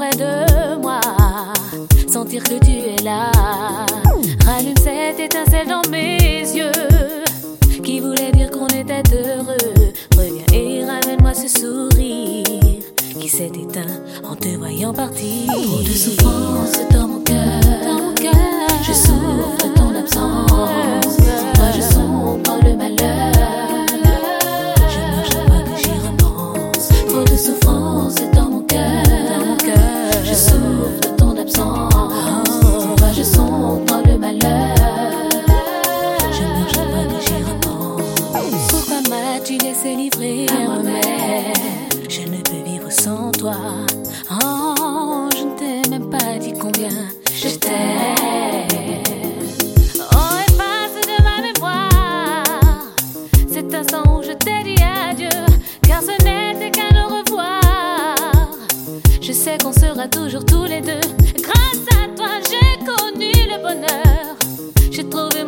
près de moi, sentir que tu es là. Rallume cette étincelle dans mes yeux, qui voulait dire qu'on était heureux? Reviens et ramène-moi ce sourire qui s'est éteint en te voyant partir. Oh, Trop de Je sais qu'on sera toujours tous les deux. Grâce à toi, j'ai connu le bonheur. J'ai trouvé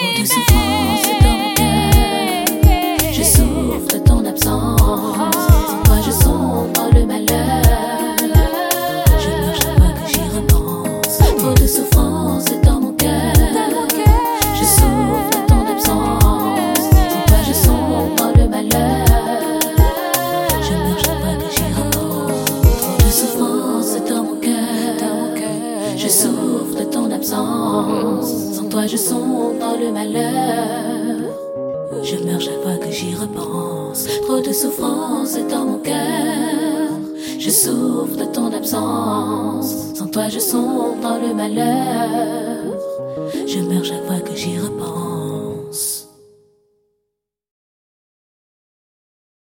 Por eso naufrages sont dans le malheur. Je meurs chaque fois que j'y repense. Trop de souffrance dans mon cœur. Je souffre de ton absence. Sans toi, je sombre dans le malheur. Je meurs chaque fois que j'y repense.